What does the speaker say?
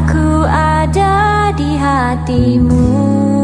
Aku ada di hatimu.